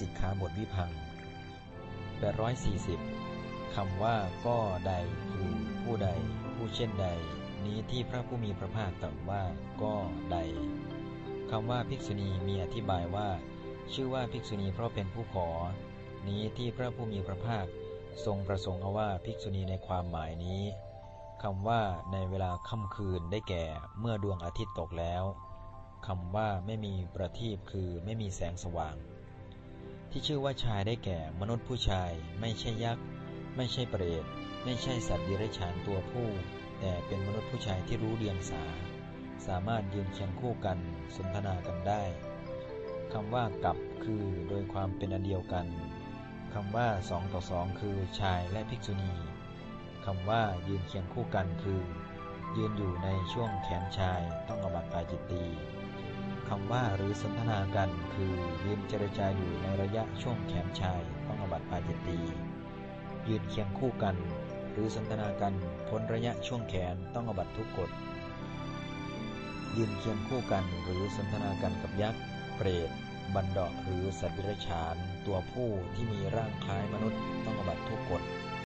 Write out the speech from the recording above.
สิกขาบทวิพัง840 คำว่าก็ใดคือผู้ใด ผู้เช่นใด นี้ที่พระผู้มีพระภาคตรัสว่าก็ใดคำว่าภิกษุณีมีอธิบายว่า ชื่อว่าภิกษุณีเพราะเป็นผู้ขอ นี้ที่พระผู้มีพระภาคทรงประสงค์เอาว่าภิกษุณีในความหมายนี้คำว่าในเวลาค่ำคืนได้แก่เมื่อดวงอาทิตย์ตกแล้วคำว่าไม่มีประทีปคือไม่มีแสงสว่าง ที่ชื่อว่าชายได้แก่มนุษย์ผู้ชาย ไม่ใช่ยักษ์ ไม่ใช่เปรต ไม่ใช่สัตว์ดิเรกชันตัวผู้ แต่เป็นมนุษย์ผู้ชายที่รู้เดียงสา สามารถยืนเคียงคู่กันสนทนากันได้คำว่ากับคือโดยความเป็นอันเดียวกันคำว่าสองต่อสองคือชายและภิกษุณีคำว่ายืนเคียงคู่กันคือ ยืนอยู่ในช่วงแขนชายต้องอบัตปาจิตตี คำว่าหรือสนทนากัน คือยืนเจรจาอยู่ในระยะช่วงแขนชายต้องอบัตปาจิตตียืนเคียงคู่กัน หรือสนทนากันพ้นระยะช่วงแขนต้องอบัตทุกกฎยืนเคียงคู่กันหรือสนทนากันกับยักษ์เปรตบันดาหรือสัตว์ดิเรกชันตัวผู้ที่มีร่างคล้ายมนุษย์ต้องอบัตทุกกฎ